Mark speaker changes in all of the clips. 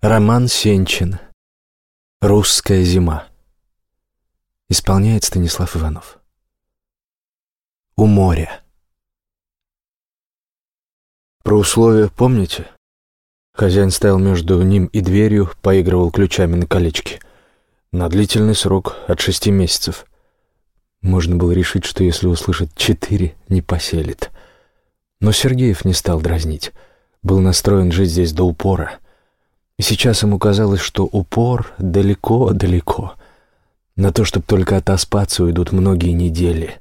Speaker 1: Роман Сенчин. «Русская зима». Исполняет Станислав Иванов. У моря. Про условия помните? Хозяин стоял между ним и дверью, поигрывал ключами на колечке. На длительный срок от шести месяцев. Можно было решить, что если услышит четыре, не поселит. Но Сергеев не стал дразнить. Был настроен жить здесь до упора — и сейчас ему казалось, что упор далеко-далеко. На то, чтобы только отоспаться, уйдут многие недели.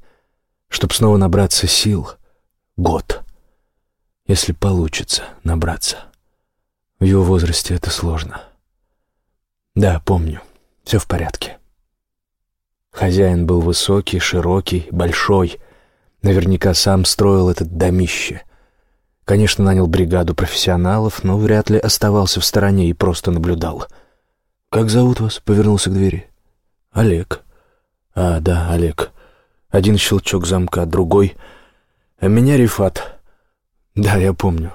Speaker 1: Чтоб снова набраться сил — год. Если получится набраться. В его возрасте это сложно. Да, помню. Все в порядке. Хозяин был высокий, широкий, большой. Наверняка сам строил этот домище. Конечно, нанял бригаду профессионалов, но вряд ли оставался в стороне и просто наблюдал. «Как зовут вас?» — повернулся к двери. «Олег». «А, да, Олег. Один щелчок замка, другой. А меня Рифат». «Да, я помню».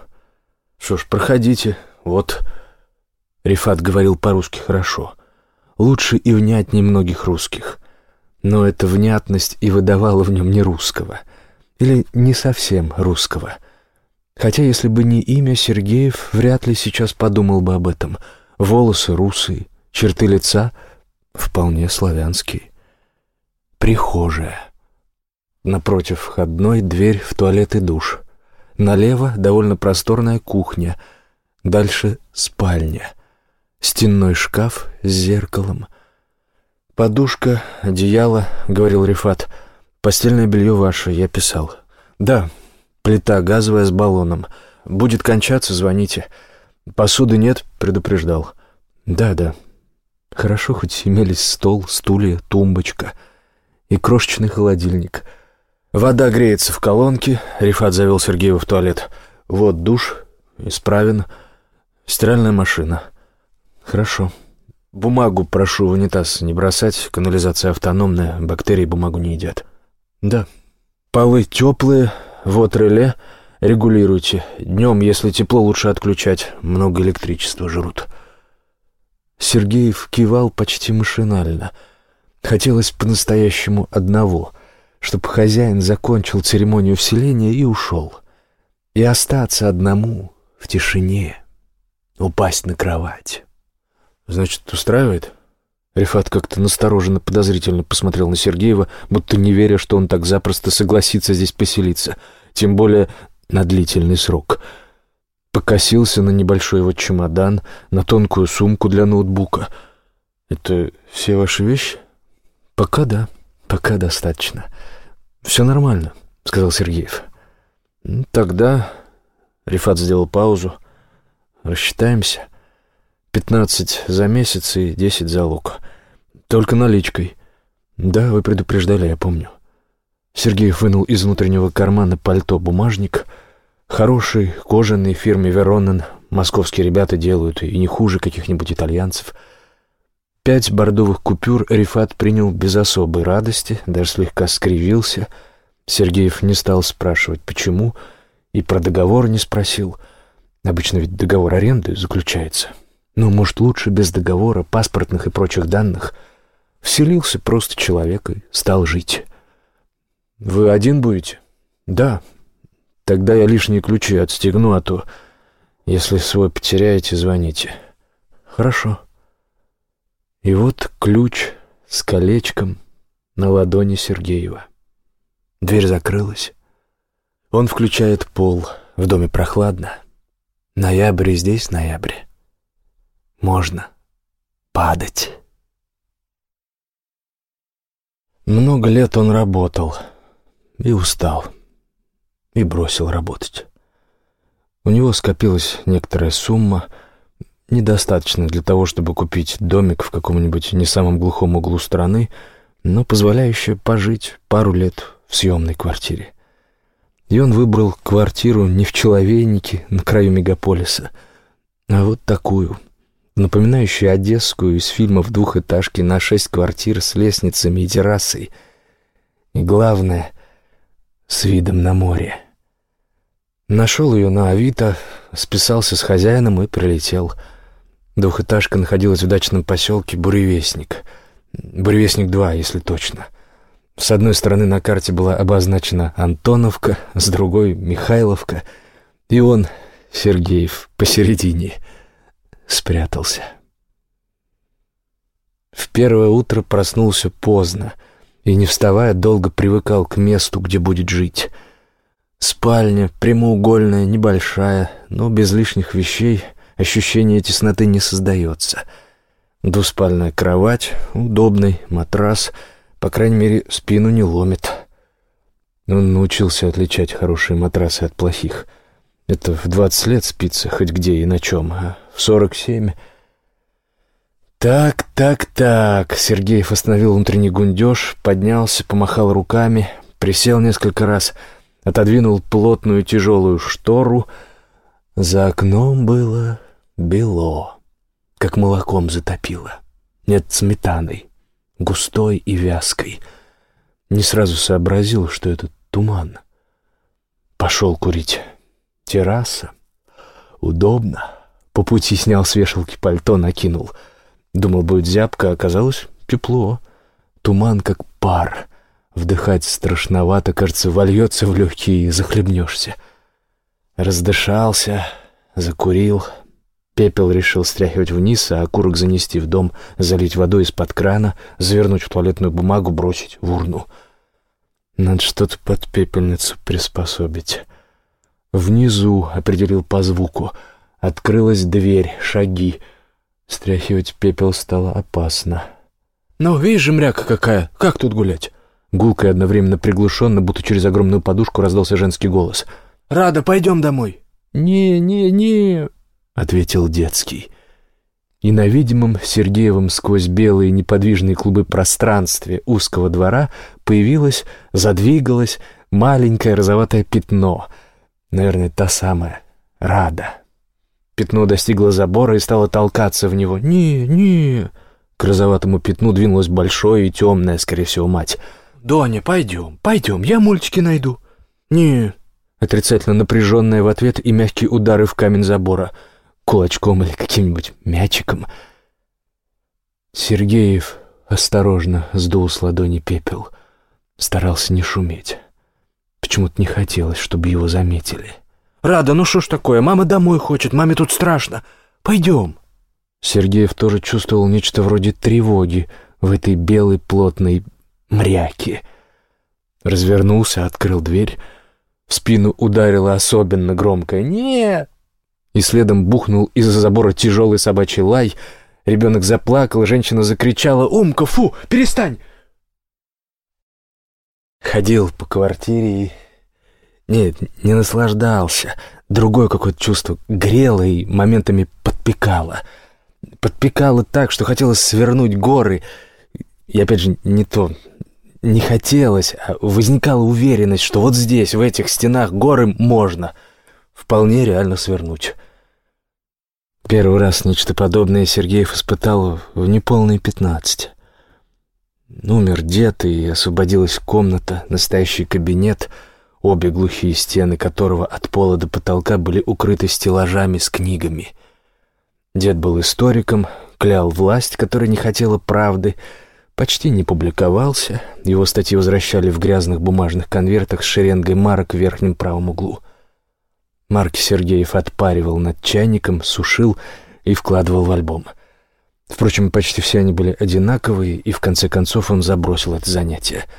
Speaker 1: «Что ж, проходите. Вот». Рифат говорил по-русски хорошо. Лучше и внятнее многих русских. Но эта внятность и выдавала в нем не русского. Или не совсем русского — Хотя, если бы не имя, Сергеев вряд ли сейчас подумал бы об этом. Волосы русые, черты лица вполне славянские. Прихожая. Напротив входной дверь в туалет и душ. Налево довольно просторная кухня. Дальше спальня. Стенной шкаф с зеркалом. «Подушка, одеяло», — говорил Рифат. «Постельное белье ваше, я писал». «Да, Плита газовая с баллоном. Будет кончаться, звоните. Посуды нет, предупреждал. Да, да. Хорошо, хоть имелись стол, стулья, тумбочка и крошечный холодильник. Вода греется в колонке. Рифат завел Сергеева в туалет. Вот душ, исправен. Стиральная машина. Хорошо. Бумагу прошу в унитаз не бросать. Канализация автономная, бактерии бумагу не едят. Да. Полы теплые, вот реле. Регулируйте. Днем, если тепло, лучше отключать. Много электричества жрут. Сергеев кивал почти машинально. Хотелось по-настоящему одного, чтобы хозяин закончил церемонию вселения и ушел. И остаться одному в тишине, упасть на кровать. «Значит, устраивает?» Рифат как-то настороженно подозрительно посмотрел на Сергеева, будто не веря, что он так запросто согласится здесь поселиться, тем более на длительный срок. Покосился на небольшой его чемодан, на тонкую сумку для ноутбука. «Это все ваши вещи?» «Пока да, пока достаточно. Все нормально», — сказал Сергеев. «Ну, «Тогда...» — Рифат сделал паузу. «Рассчитаемся». Пятнадцать за месяц и десять за лук. Только наличкой. Да, вы предупреждали, я помню. Сергеев вынул из внутреннего кармана пальто бумажник. Хороший, кожаный, фирме Веронен. Московские ребята делают, и не хуже каких-нибудь итальянцев. Пять бордовых купюр Рифат принял без особой радости, даже слегка скривился. Сергеев не стал спрашивать, почему, и про договор не спросил. Обычно ведь договор аренды заключается. — ну, может, лучше без договора, паспортных и прочих данных. Вселился просто человек и стал жить. «Вы один будете?» «Да. Тогда я лишние ключи отстегну, а то, если свой потеряете, звоните». «Хорошо». И вот ключ с колечком на ладони Сергеева. Дверь закрылась. Он включает пол. В доме прохладно. Ноябрь здесь ноябрь можно падать. Много лет он работал и устал, и бросил работать. У него скопилась некоторая сумма, недостаточно для того, чтобы купить домик в каком-нибудь не самом глухом углу страны, но позволяющая пожить пару лет в съемной квартире. И он выбрал квартиру не в Человейнике на краю мегаполиса, а вот такую — напоминающую одесскую из фильмов двухэтажки на шесть квартир с лестницами и террасой. И главное, с видом на море. Нашел ее на Авито, списался с хозяином и прилетел. Двухэтажка находилась в дачном поселке Буревестник. Буревестник-2, если точно. С одной стороны на карте была обозначена Антоновка, с другой — Михайловка, и он, Сергеев, посередине, спрятался. В первое утро проснулся поздно и, не вставая, долго привыкал к месту, где будет жить. Спальня, прямоугольная, небольшая, но без лишних вещей, ощущение тесноты не создается. Двуспальная кровать, удобный матрас, по крайней мере, спину не ломит. Он научился отличать хорошие матрасы от плохих. Это в двадцать лет спится хоть где и на чем, а в сорок семь «Так, так, так...» Сергеев остановил внутренний гундеж, поднялся, помахал руками, присел несколько раз, отодвинул плотную тяжелую штору. За окном было бело, как молоком затопило. Нет, сметаной, густой и вязкой. Не сразу сообразил, что это туман. Пошел курить. Терраса. Удобно. По пути снял с вешалки пальто, накинул — Думал, будет зябко, а оказалось тепло. Туман, как пар. Вдыхать страшновато, кажется, вольется в легкие и захлебнешься. Раздышался, закурил. Пепел решил стряхивать вниз, а окурок занести в дом, залить водой из-под крана, завернуть в туалетную бумагу, бросить в урну. Надо что-то под пепельницу приспособить. Внизу, определил по звуку, открылась дверь, шаги — Стряхивать пепел стало опасно. «Ну, видишь же, мряка какая! Как тут гулять?» Гулко и одновременно приглушенно, будто через огромную подушку раздался женский голос. «Рада, пойдем домой!» «Не, не, не!» — ответил детский. И на видимом Сергеевым сквозь белые неподвижные клубы пространстве узкого двора появилось, задвигалось маленькое розоватое пятно. Наверное, та самая Рада. Пятно достигло забора и стало толкаться в него. «Не, не...» К розоватому пятну двинулась большое и темное, скорее всего, мать. «Доня, пойдем, пойдем, я мультики найду». «Не...» Отрицательно напряженная в ответ и мягкие удары в камень забора. Кулачком или каким-нибудь мячиком. Сергеев осторожно сдул с ладони пепел. Старался не шуметь. Почему-то не хотелось, чтобы его заметили. «Рада, ну что ж такое? Мама домой хочет, маме тут страшно. Пойдем». Сергеев тоже чувствовал нечто вроде тревоги в этой белой плотной мряке. Развернулся, открыл дверь. В спину ударило особенно громкое «Нет!» И следом бухнул из-за забора тяжелый собачий лай. Ребенок заплакал, женщина закричала «Умка, фу, перестань!» Ходил по квартире и нет, не наслаждался. Другое какое-то чувство грело и моментами подпекало. Подпекало так, что хотелось свернуть горы. И опять же, не то, не хотелось, а возникала уверенность, что вот здесь, в этих стенах горы можно вполне реально свернуть. Первый раз нечто подобное Сергеев испытал в неполные пятнадцать. Умер дед, и освободилась комната, настоящий кабинет — обе глухие стены которого от пола до потолка были укрыты стеллажами с книгами. Дед был историком, клял власть, которая не хотела правды, почти не публиковался, его статьи возвращали в грязных бумажных конвертах с шеренгой марок в верхнем правом углу. Марки Сергеев отпаривал над чайником, сушил и вкладывал в альбом. Впрочем, почти все они были одинаковые, и в конце концов он забросил это занятие —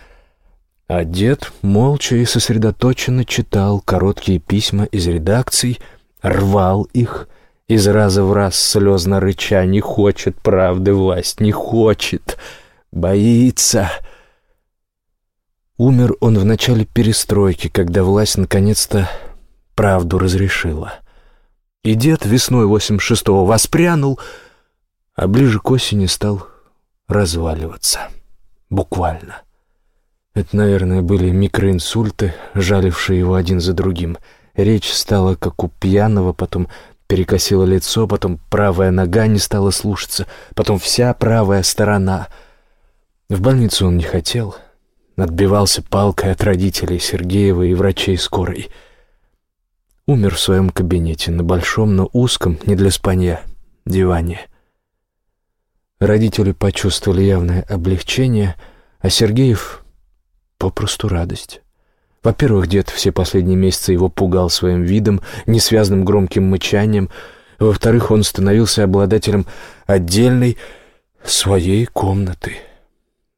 Speaker 1: а дед молча и сосредоточенно читал короткие письма из редакций, рвал их, из раза в раз слезно рыча «Не хочет правды власть, не хочет, боится». Умер он в начале перестройки, когда власть наконец-то правду разрешила. И дед весной 86-го воспрянул, а ближе к осени стал разваливаться. Буквально. Это, наверное, были микроинсульты, жалившие его один за другим. Речь стала как у пьяного, потом перекосило лицо, потом правая нога не стала слушаться, потом вся правая сторона. В больницу он не хотел. Отбивался палкой от родителей Сергеева и врачей скорой. Умер в своем кабинете, на большом, но узком, не для спанья, диване. Родители почувствовали явное облегчение, а Сергеев — попросту радость. Во-первых, дед все последние месяцы его пугал своим видом, несвязанным громким мычанием. Во-вторых, он становился обладателем отдельной своей комнаты.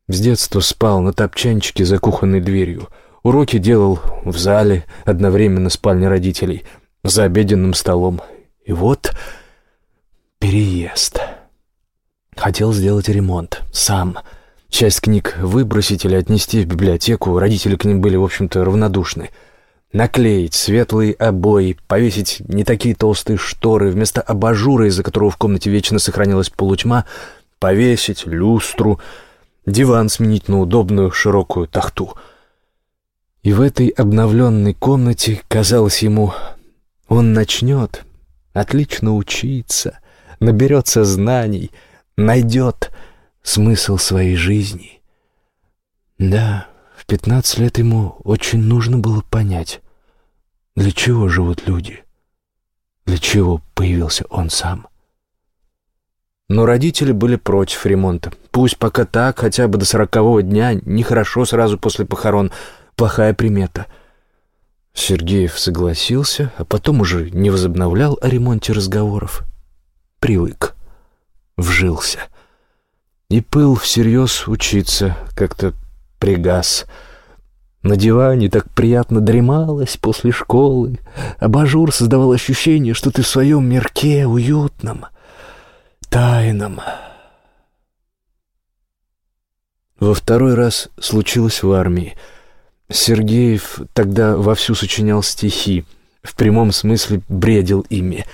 Speaker 1: С детства спал на топчанчике за кухонной дверью. Уроки делал в зале, одновременно спальня родителей, за обеденным столом. И вот переезд. Хотел сделать ремонт. Сам. Часть книг выбросить или отнести в библиотеку. Родители к ним были, в общем-то, равнодушны. Наклеить светлые обои, повесить не такие толстые шторы, вместо абажура, из-за которого в комнате вечно сохранилась полутьма, повесить люстру, диван сменить на удобную широкую тахту. И в этой обновленной комнате, казалось ему, он начнет отлично учиться, наберется знаний, найдет смысл своей жизни. Да, в пятнадцать лет ему очень нужно было понять, для чего живут люди, для чего появился он сам. Но родители были против ремонта. Пусть пока так, хотя бы до сорокового дня, нехорошо сразу после похорон, плохая примета. Сергеев согласился, а потом уже не возобновлял о ремонте разговоров. Привык, вжился. И пыл всерьез учиться как-то пригас. На диване так приятно дремалось после школы. Абажур создавал ощущение, что ты в своем мирке уютном — тайном. Во второй раз случилось в армии. Сергеев тогда вовсю сочинял стихи, в прямом смысле бредил ими.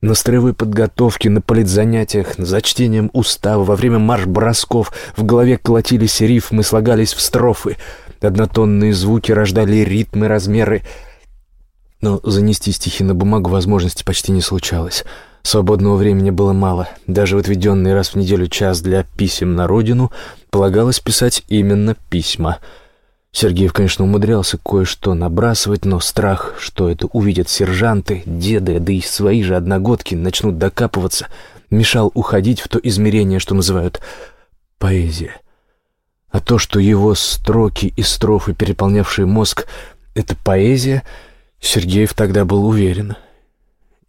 Speaker 1: На строевой подготовке, на политзанятиях, за чтением устава, во время марш-бросков в голове колотились рифмы, слагались в строфы. Однотонные звуки рождали ритмы, размеры. Но занести стихи на бумагу возможности почти не случалось. Свободного времени было мало. Даже в отведенный раз в неделю час для писем на родину полагалось писать именно письма. Сергеев, конечно, умудрялся кое-что набрасывать, но страх, что это увидят сержанты, деды, да и свои же одногодки начнут докапываться, мешал уходить в то измерение, что называют поэзия. А то, что его строки и строфы, переполнявшие мозг, — это поэзия, Сергеев тогда был уверен.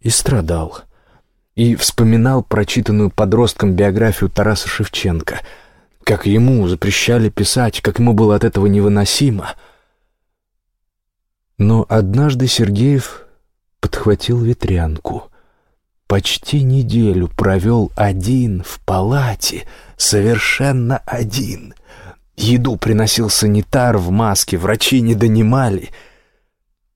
Speaker 1: И страдал и вспоминал прочитанную подростком биографию Тараса Шевченко, как ему запрещали писать, как ему было от этого невыносимо. Но однажды Сергеев подхватил ветрянку. Почти неделю провел один в палате, совершенно один. Еду приносил санитар в маске, врачи не донимали —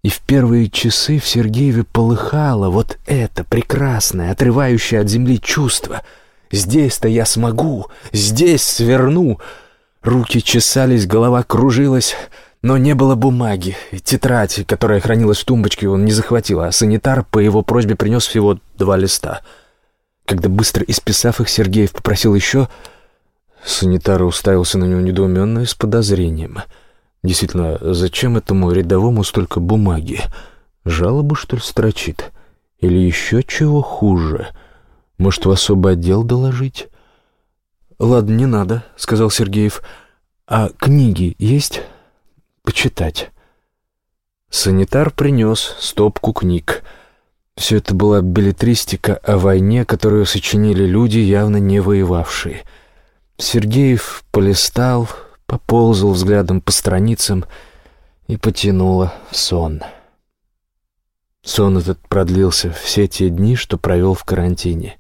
Speaker 1: и в первые часы в Сергееве полыхало вот это прекрасное, отрывающее от земли чувство. «Здесь-то я смогу! Здесь сверну!» Руки чесались, голова кружилась, но не было бумаги. Тетрадь, которая хранилась в тумбочке, он не захватил, а санитар по его просьбе принес всего два листа. Когда быстро исписав их, Сергеев попросил еще... Санитар уставился на него недоуменно и с подозрением — Действительно, зачем этому рядовому столько бумаги? Жалобу, что ли, строчит? Или еще чего хуже? Может, в особый отдел доложить? «Ладно, не надо», — сказал Сергеев. «А книги есть? Почитать». Санитар принес стопку книг. Все это была билетристика о войне, которую сочинили люди, явно не воевавшие. Сергеев полистал, поползал взглядом по страницам и потянуло сон. Сон этот продлился все те дни, что провел в карантине,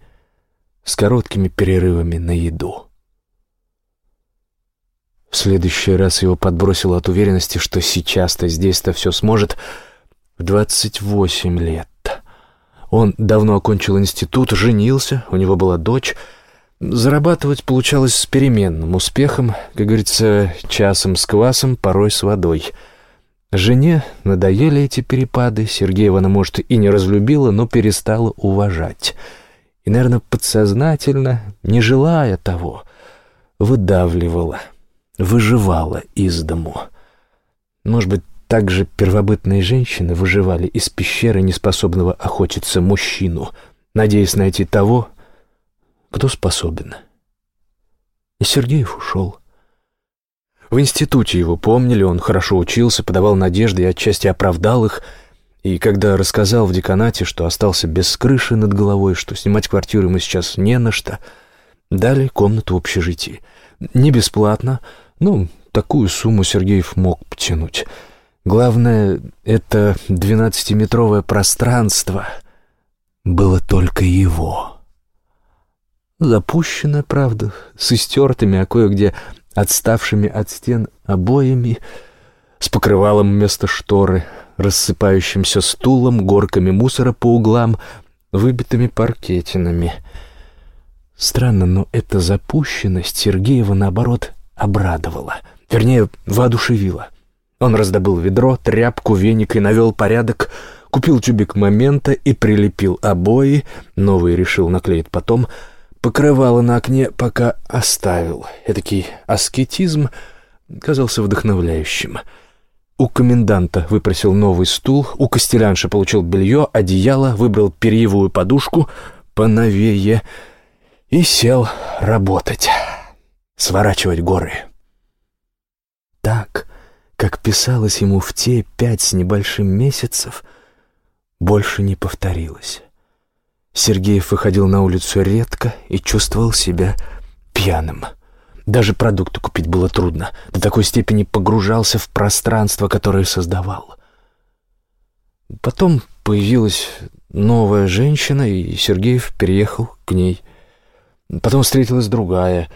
Speaker 1: с короткими перерывами на еду. В следующий раз его подбросило от уверенности, что сейчас-то здесь-то все сможет в двадцать восемь лет. Он давно окончил институт, женился, у него была дочь — Зарабатывать получалось с переменным успехом, как говорится, часом с квасом, порой с водой. Жене надоели эти перепады, Сергеева она, может, и не разлюбила, но перестала уважать. И, наверное, подсознательно, не желая того, выдавливала, выживала из дому. Может быть, так же первобытные женщины выживали из пещеры неспособного охотиться мужчину, надеясь найти того, кто способен. И Сергеев ушел. В институте его помнили, он хорошо учился, подавал надежды и отчасти оправдал их. И когда рассказал в деканате, что остался без крыши над головой, что снимать квартиру ему сейчас не на что, дали комнату в общежитии. Не бесплатно, ну, такую сумму Сергеев мог потянуть. Главное, это двенадцатиметровое пространство было только его. Запущенное, правда, с истертыми, а кое-где отставшими от стен обоями, с покрывалом вместо шторы, рассыпающимся стулом, горками мусора по углам, выбитыми паркетинами. Странно, но эта запущенность Сергеева, наоборот, обрадовала, вернее, воодушевила. Он раздобыл ведро, тряпку, веник и навел порядок, купил тюбик момента и прилепил обои, новые решил наклеить потом — Покрывало на окне пока оставил. Эдакий аскетизм казался вдохновляющим. У коменданта выпросил новый стул, у костелянши получил белье, одеяло, выбрал перьевую подушку поновее и сел работать, сворачивать горы. Так, как писалось ему в те пять с небольшим месяцев, больше не повторилось. Сергеев выходил на улицу редко и чувствовал себя пьяным. Даже продукты купить было трудно. До такой степени погружался в пространство, которое создавал. Потом появилась новая женщина, и Сергеев переехал к ней. Потом встретилась другая.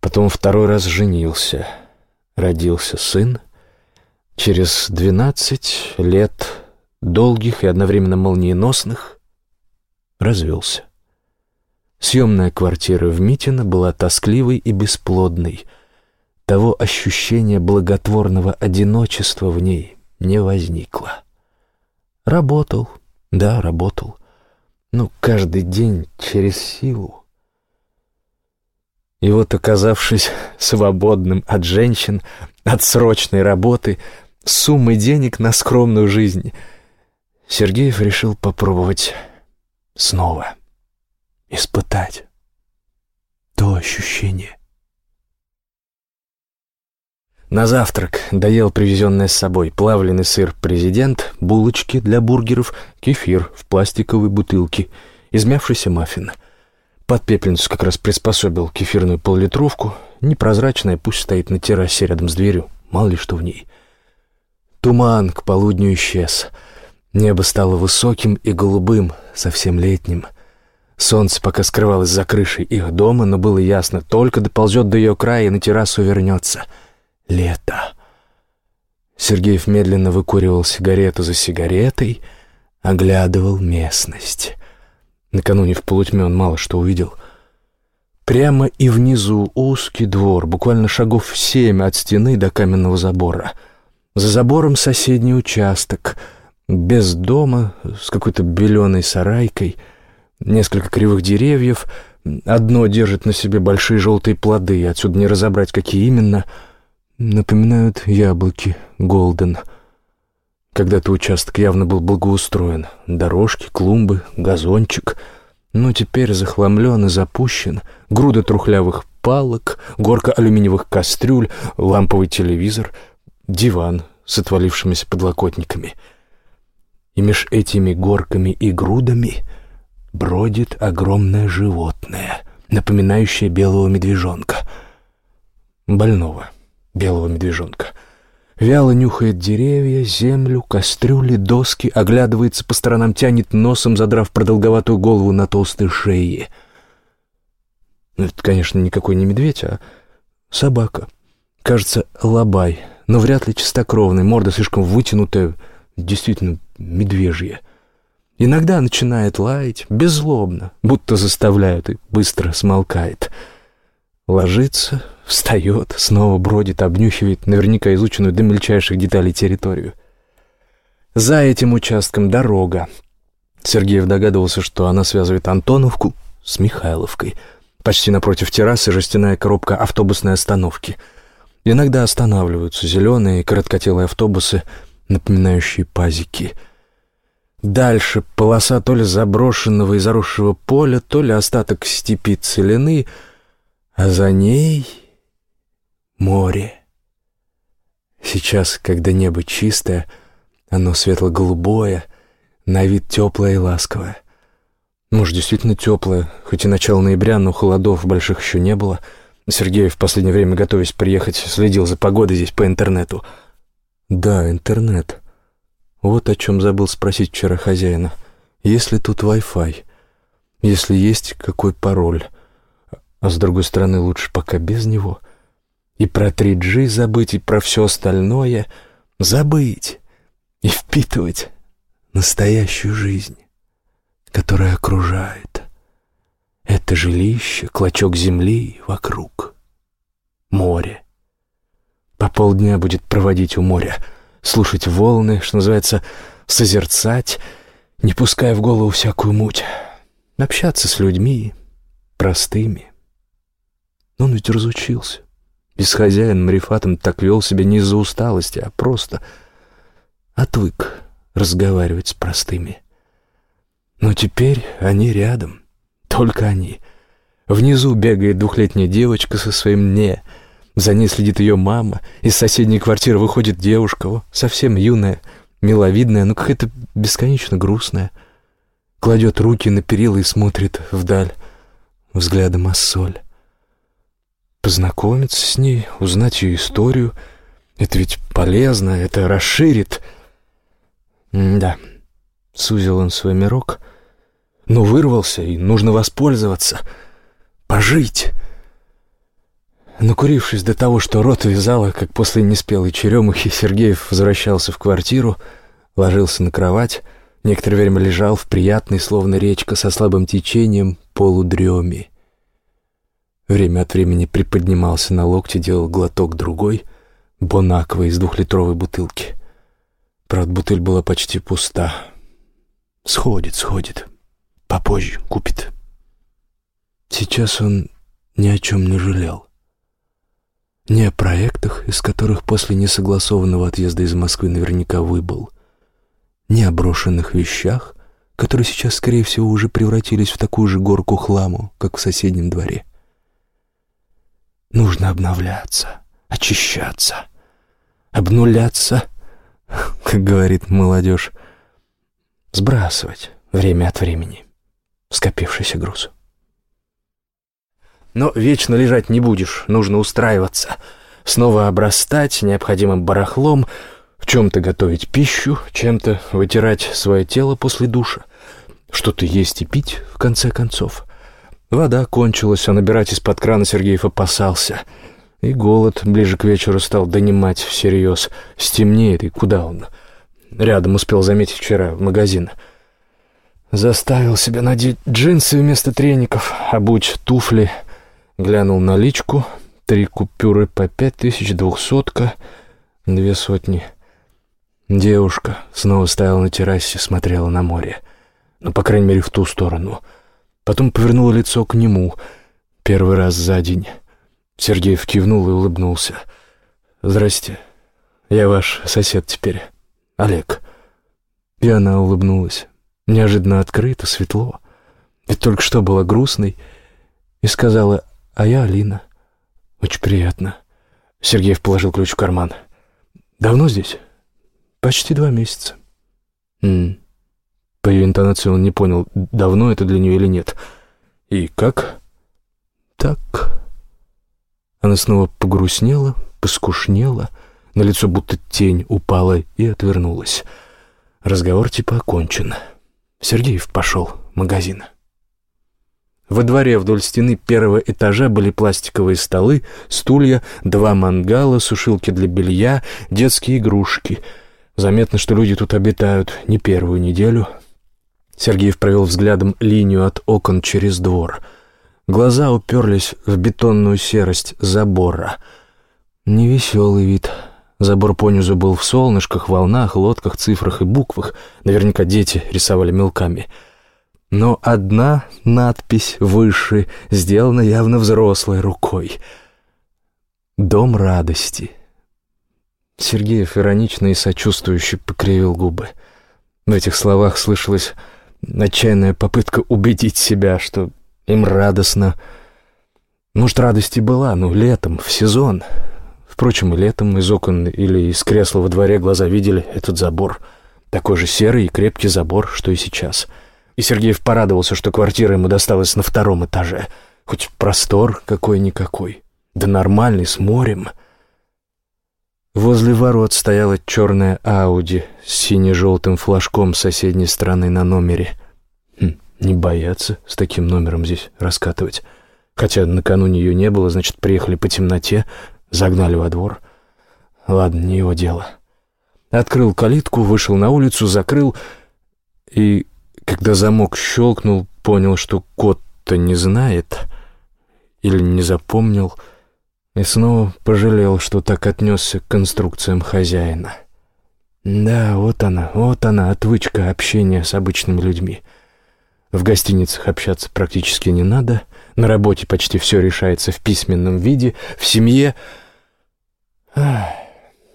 Speaker 1: Потом второй раз женился. Родился сын. Через двенадцать лет долгих и одновременно молниеносных развелся. Съемная квартира в Митино была тоскливой и бесплодной. Того ощущения благотворного одиночества в ней не возникло. Работал, да, работал. Ну, каждый день через силу. И вот, оказавшись свободным от женщин, от срочной работы, суммы денег на скромную жизнь, Сергеев решил попробовать снова испытать то ощущение. На завтрак доел привезенное с собой плавленый сыр «Президент», булочки для бургеров, кефир в пластиковой бутылке, измявшийся маффин. Под пепельницу как раз приспособил кефирную поллитровку, непрозрачная, пусть стоит на террасе рядом с дверью, мало ли что в ней. Туман к полудню исчез — Небо стало высоким и голубым, совсем летним. Солнце пока скрывалось за крышей их дома, но было ясно, только доползет до ее края и на террасу вернется. Лето. Сергеев медленно выкуривал сигарету за сигаретой, оглядывал местность. Накануне в полутьме он мало что увидел. Прямо и внизу узкий двор, буквально шагов семь от стены до каменного забора. За забором соседний участок — без дома, с какой-то беленой сарайкой, несколько кривых деревьев, одно держит на себе большие желтые плоды, отсюда не разобрать, какие именно, напоминают яблоки Голден. Когда-то участок явно был благоустроен, дорожки, клумбы, газончик, но теперь захламлен и запущен, груда трухлявых палок, горка алюминиевых кастрюль, ламповый телевизор, диван с отвалившимися подлокотниками — и меж этими горками и грудами бродит огромное животное, напоминающее белого медвежонка. Больного белого медвежонка. Вяло нюхает деревья, землю, кастрюли, доски, оглядывается по сторонам, тянет носом, задрав продолговатую голову на толстой шее. Ну, это, конечно, никакой не медведь, а собака. Кажется, лабай, но вряд ли чистокровный, морда слишком вытянутая, действительно медвежье. Иногда начинает лаять, беззлобно, будто заставляют и быстро смолкает. Ложится, встает, снова бродит, обнюхивает наверняка изученную до мельчайших деталей территорию. За этим участком дорога. Сергеев догадывался, что она связывает Антоновку с Михайловкой. Почти напротив террасы жестяная коробка автобусной остановки. Иногда останавливаются зеленые короткотелые автобусы — напоминающие пазики. Дальше полоса то ли заброшенного и заросшего поля, то ли остаток степи целины, а за ней море. Сейчас, когда небо чистое, оно светло-голубое, на вид теплое и ласковое. Может, действительно теплое, хоть и начало ноября, но холодов больших еще не было. Сергей в последнее время, готовясь приехать, следил за погодой здесь по интернету. Да, интернет. Вот о чем забыл спросить вчера хозяина. Есть ли тут Wi-Fi? Если есть, какой пароль? А с другой стороны, лучше пока без него. И про 3G забыть, и про все остальное забыть и впитывать настоящую жизнь, которая окружает. Это жилище, клочок земли вокруг. Море. По полдня будет проводить у моря, слушать волны, что называется, созерцать, не пуская в голову всякую муть, общаться с людьми простыми. Он ведь разучился. Без хозяина Марифатом так вел себя не из-за усталости, а просто отвык разговаривать с простыми. Но теперь они рядом, только они. Внизу бегает двухлетняя девочка со своим «не», за ней следит ее мама, из соседней квартиры выходит девушка, совсем юная, миловидная, но какая-то бесконечно грустная. Кладет руки на перила и смотрит вдаль, взглядом Ассоль. Познакомиться с ней, узнать ее историю — это ведь полезно, это расширит да, сузил он свой мирок, но вырвался, и нужно воспользоваться, пожить. Накурившись до того, что рот вязало, как после неспелой черемухи, Сергеев возвращался в квартиру, ложился на кровать, некоторое время лежал в приятной, словно речка со слабым течением, полудреме. Время от времени приподнимался на локте, делал глоток другой, бонаква из двухлитровой бутылки. Правда, бутыль была почти пуста. Сходит, сходит. Попозже купит. Сейчас он ни о чем не жалел. Ни о проектах, из которых после несогласованного отъезда из Москвы наверняка выбыл. Ни о брошенных вещах, которые сейчас, скорее всего, уже превратились в такую же горку хламу, как в соседнем дворе. Нужно обновляться, очищаться, обнуляться — как говорит молодежь, сбрасывать время от времени скопившийся груз. Но вечно лежать не будешь, нужно устраиваться, снова обрастать необходимым барахлом, в чем-то готовить пищу, чем-то вытирать свое тело после душа, что-то есть и пить, в конце концов. Вода кончилась, а набирать из-под крана Сергеев опасался — и голод ближе к вечеру стал донимать всерьез. Стемнеет, и куда он? Рядом успел заметить вчера в магазин. Заставил себя надеть джинсы вместо треников, обуть туфли. Глянул на личку. Три купюры по пять тысяч, двухсотка, две сотни. Девушка снова стояла на террасе, смотрела на море. Ну, по крайней мере, в ту сторону. Потом повернула лицо к нему. Первый раз за день. Сергеев кивнул и улыбнулся. «Здрасте. Я ваш сосед теперь, Олег». И она улыбнулась. Неожиданно открыто, светло. Ведь только что была грустной. И сказала, «А я Алина». «Очень приятно». Сергеев положил ключ в карман. «Давно здесь?» «Почти два месяца». «М По ее интонации он не понял, давно это для нее или нет. «И как?» «Так...» Она снова погрустнела, поскушнела, на лицо будто тень упала и отвернулась. Разговор типа окончен. Сергеев пошел в магазин. Во дворе вдоль стены первого этажа были пластиковые столы, стулья, два мангала, сушилки для белья, детские игрушки. Заметно, что люди тут обитают не первую неделю. Сергеев провел взглядом линию от окон через двор — Глаза уперлись в бетонную серость забора. Невеселый вид. Забор понизу был в солнышках, волнах, лодках, цифрах и буквах. Наверняка дети рисовали мелками. Но одна надпись выше сделана явно взрослой рукой. «Дом радости». Сергеев иронично и сочувствующе покривил губы. В этих словах слышалась отчаянная попытка убедить себя, что им радостно. Может, радость и была, но летом, в сезон. Впрочем, и летом из окон или из кресла во дворе глаза видели этот забор. Такой же серый и крепкий забор, что и сейчас. И Сергеев порадовался, что квартира ему досталась на втором этаже. Хоть простор какой-никакой. Да нормальный, с морем. Возле ворот стояла черная Ауди с сине-желтым флажком соседней стороны на номере. Хм, не боятся с таким номером здесь раскатывать. Хотя накануне ее не было, значит, приехали по темноте, загнали во двор. Ладно, не его дело. Открыл калитку, вышел на улицу, закрыл, и, когда замок щелкнул, понял, что кот-то не знает или не запомнил — и снова пожалел, что так отнесся к конструкциям хозяина. Да, вот она, вот она, отвычка общения с обычными людьми. В гостиницах общаться практически не надо, на работе почти все решается в письменном виде, в семье... Ах,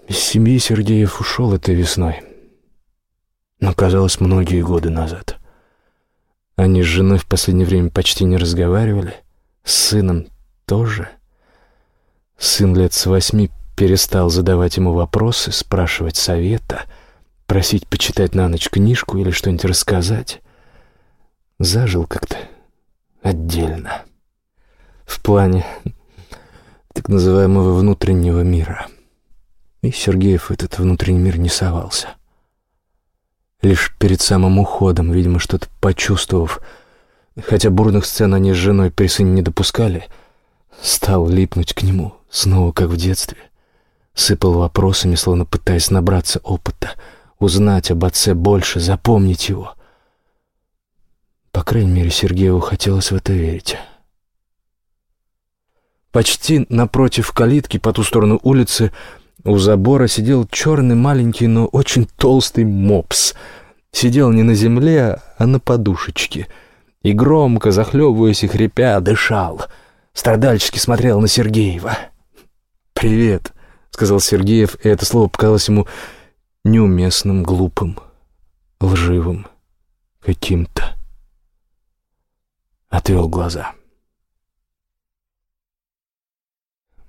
Speaker 1: из семьи Сергеев ушел этой весной, но, казалось, многие годы назад. Они с женой в последнее время почти не разговаривали, с сыном тоже — Сын лет с восьми перестал задавать ему вопросы, спрашивать совета, просить почитать на ночь книжку или что-нибудь рассказать. Зажил как-то отдельно. В плане так называемого внутреннего мира. И Сергеев этот внутренний мир не совался. Лишь перед самым уходом, видимо, что-то почувствовав, хотя бурных сцен они с женой при сыне не допускали, стал липнуть к нему — Снова как в детстве. Сыпал вопросами, словно пытаясь набраться опыта, узнать об отце больше, запомнить его. По крайней мере, Сергею хотелось в это верить. Почти напротив калитки, по ту сторону улицы, у забора сидел черный маленький, но очень толстый мопс. Сидел не на земле, а на подушечке. И громко, захлебываясь и хрипя, дышал. Страдальчески смотрел на Сергеева. «Привет», — сказал Сергеев, и это слово показалось ему неуместным, глупым, лживым, каким-то. Отвел глаза.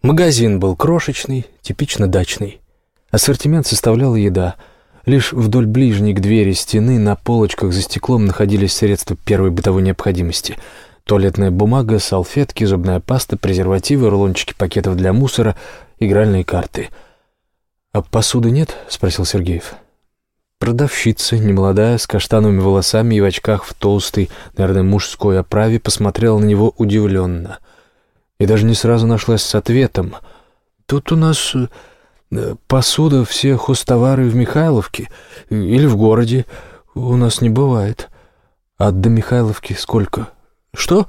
Speaker 1: Магазин был крошечный, типично дачный. Ассортимент составляла еда. Лишь вдоль ближней к двери стены на полочках за стеклом находились средства первой бытовой необходимости — Туалетная бумага, салфетки, зубная паста, презервативы, рулончики пакетов для мусора, игральные карты. «А посуды нет?» — спросил Сергеев. Продавщица, немолодая, с каштановыми волосами и в очках в толстой, наверное, мужской оправе, посмотрела на него удивленно. И даже не сразу нашлась с ответом. «Тут у нас э, посуда, все хостовары в Михайловке или в городе. У нас не бывает. А до Михайловки сколько?» «Что?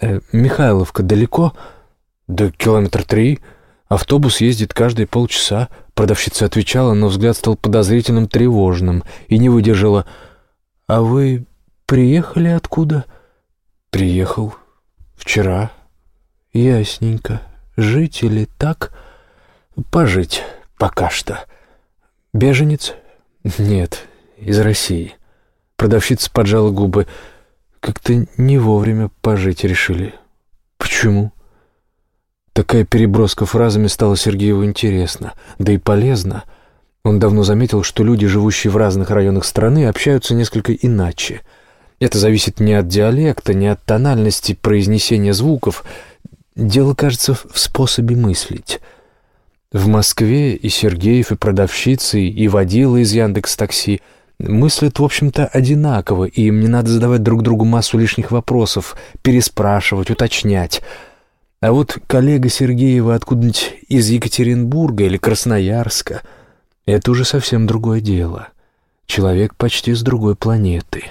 Speaker 1: Э, Михайловка далеко?» «Да километр три. Автобус ездит каждые полчаса». Продавщица отвечала, но взгляд стал подозрительным, тревожным и не выдержала. «А вы приехали откуда?» «Приехал. Вчера». «Ясненько. Жить или так?» «Пожить. Пока что». «Беженец?» «Нет, из России». Продавщица поджала губы. Как-то не вовремя пожить решили. Почему? Такая переброска фразами стала Сергееву интересна, да и полезна. Он давно заметил, что люди, живущие в разных районах страны, общаются несколько иначе. Это зависит не от диалекта, не от тональности произнесения звуков. Дело, кажется, в способе мыслить. В Москве и Сергеев, и продавщицы, и водила из Яндекс-такси — мыслят, в общем-то, одинаково, и им не надо задавать друг другу массу лишних вопросов, переспрашивать, уточнять. А вот коллега Сергеева откуда-нибудь из Екатеринбурга или Красноярска — это уже совсем другое дело. Человек почти с другой планеты.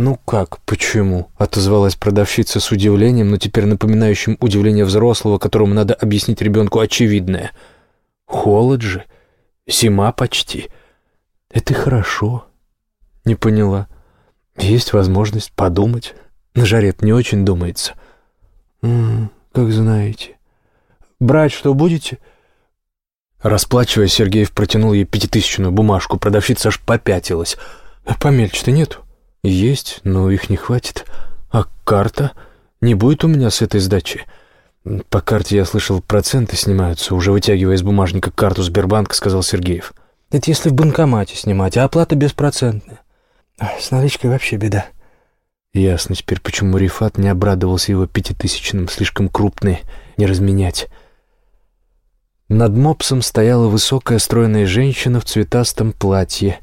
Speaker 1: «Ну как, почему?» — отозвалась продавщица с удивлением, но теперь напоминающим удивление взрослого, которому надо объяснить ребенку очевидное. «Холод же, зима почти». Это хорошо. Не поняла. Есть возможность подумать. На жаре не очень думается. М как знаете. Брать что будете? Расплачиваясь, Сергеев протянул ей пятитысячную бумажку. Продавщица аж попятилась. «А «Помельче-то нету?» «Есть, но их не хватит. А карта? Не будет у меня с этой сдачи?» «По карте я слышал, проценты снимаются, уже вытягивая из бумажника карту Сбербанка», — сказал Сергеев.
Speaker 2: «Это если в банкомате снимать, а оплата беспроцентная. С наличкой вообще беда».
Speaker 1: Ясно теперь, почему Рифат не обрадовался его пятитысячным, слишком крупный, не разменять. Над мопсом стояла высокая стройная женщина в цветастом платье.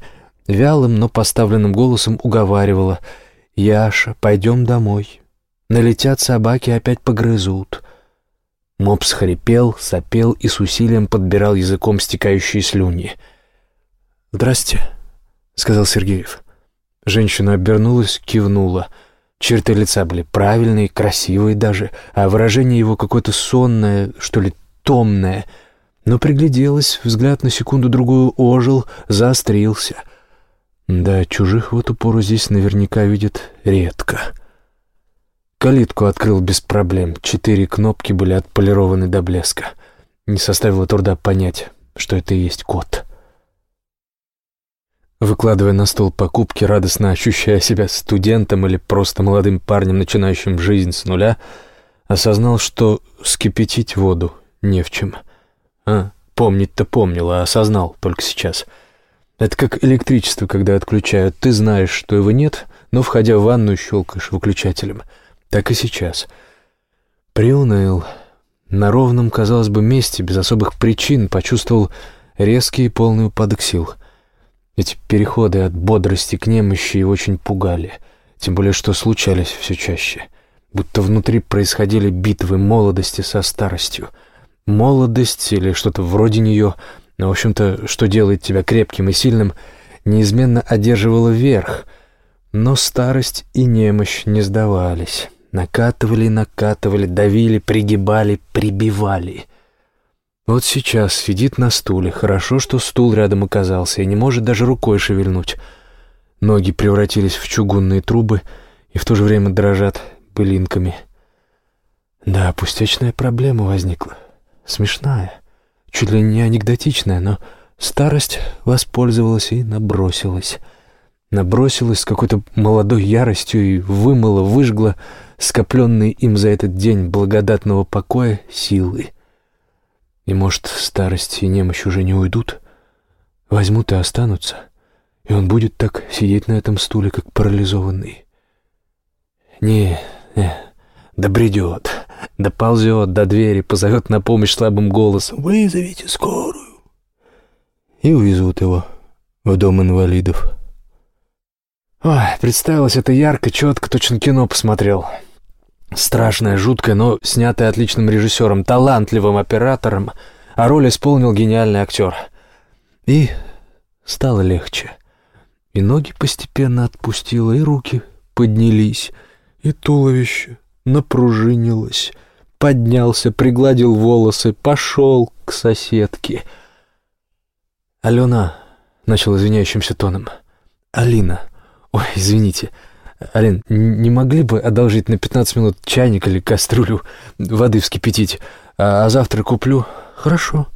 Speaker 1: Вялым, но поставленным голосом уговаривала. «Яша, пойдем домой. Налетят собаки, опять погрызут». Мопс хрипел, сопел и с усилием подбирал языком стекающие слюни. «Здрасте», — сказал Сергеев. Женщина обернулась, кивнула. Черты лица были правильные, красивые даже, а выражение его какое-то сонное, что ли, томное — но пригляделась, взгляд на секунду-другую ожил, заострился. Да, чужих в эту пору здесь наверняка видят редко. Калитку открыл без проблем, четыре кнопки были отполированы до блеска. Не составило труда понять, что это и есть кот. Выкладывая на стол покупки, радостно ощущая себя студентом или просто молодым парнем, начинающим жизнь с нуля, осознал, что скипятить воду не в чем — а, помнить-то помнил, а осознал только сейчас. Это как электричество, когда отключают. Ты знаешь, что его нет, но, входя в ванную, щелкаешь выключателем. Так и сейчас. Приуныл. На ровном, казалось бы, месте, без особых причин, почувствовал резкий и полный упадок сил. Эти переходы от бодрости к немощи его очень пугали, тем более что случались все чаще. Будто внутри происходили битвы молодости со старостью — молодость или что-то вроде нее, но, в общем-то, что делает тебя крепким и сильным, неизменно одерживала верх. Но старость и немощь не сдавались. Накатывали накатывали, давили, пригибали, прибивали. Вот сейчас сидит на стуле. Хорошо, что стул рядом оказался и не может даже рукой шевельнуть. Ноги превратились в чугунные трубы и в то же время дрожат пылинками. Да, пустячная проблема возникла смешная, чуть ли не анекдотичная, но старость воспользовалась и набросилась. Набросилась с какой-то молодой яростью и вымыла, выжгла скопленные им за этот день благодатного покоя силы. И, может, старость и немощь уже не уйдут, возьмут и останутся, и он будет так сидеть на этом стуле, как парализованный. Не, не, да бредет. Доползет до двери, позовет на помощь слабым голосом «Вызовите скорую!» И увезут его в дом инвалидов. Ой, представилось это ярко, четко, точно кино посмотрел. Страшное, жуткое, но снятое отличным режиссером, талантливым оператором, а роль исполнил гениальный актер. И стало легче. И ноги постепенно отпустило, и руки поднялись, и туловище напружинилось — поднялся, пригладил волосы, пошел к соседке. «Алена», — начал извиняющимся тоном, — «Алина, ой, извините, Алин, не могли бы одолжить на пятнадцать минут чайник или кастрюлю воды вскипятить, а, а завтра куплю?» «Хорошо».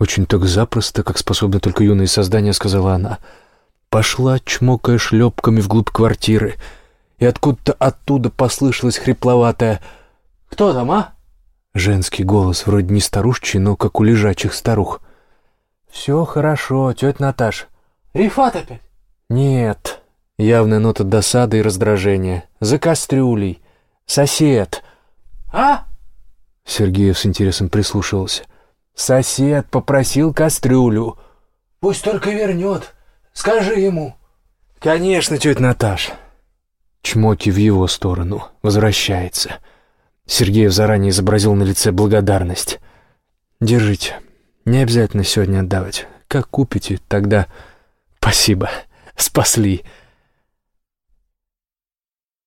Speaker 1: Очень так запросто, как способны только юные создания, сказала она. Пошла, чмокая шлепками вглубь квартиры, и откуда-то оттуда послышалось хрипловатое «Кто там, а?» Женский голос, вроде не старушечий, но как у лежачих старух. «Все хорошо, тетя Наташ». «Рифат опять?» «Нет». Явная нота досады и раздражения. «За кастрюлей. Сосед».
Speaker 2: «А?»
Speaker 1: Сергеев с интересом прислушивался. «Сосед попросил кастрюлю».
Speaker 2: «Пусть только вернет. Скажи ему».
Speaker 1: «Конечно, тетя Наташ». Чмоки в его сторону. Возвращается. Сергеев заранее изобразил на лице благодарность. «Держите. Не обязательно сегодня отдавать. Как купите, тогда...» «Спасибо. Спасли».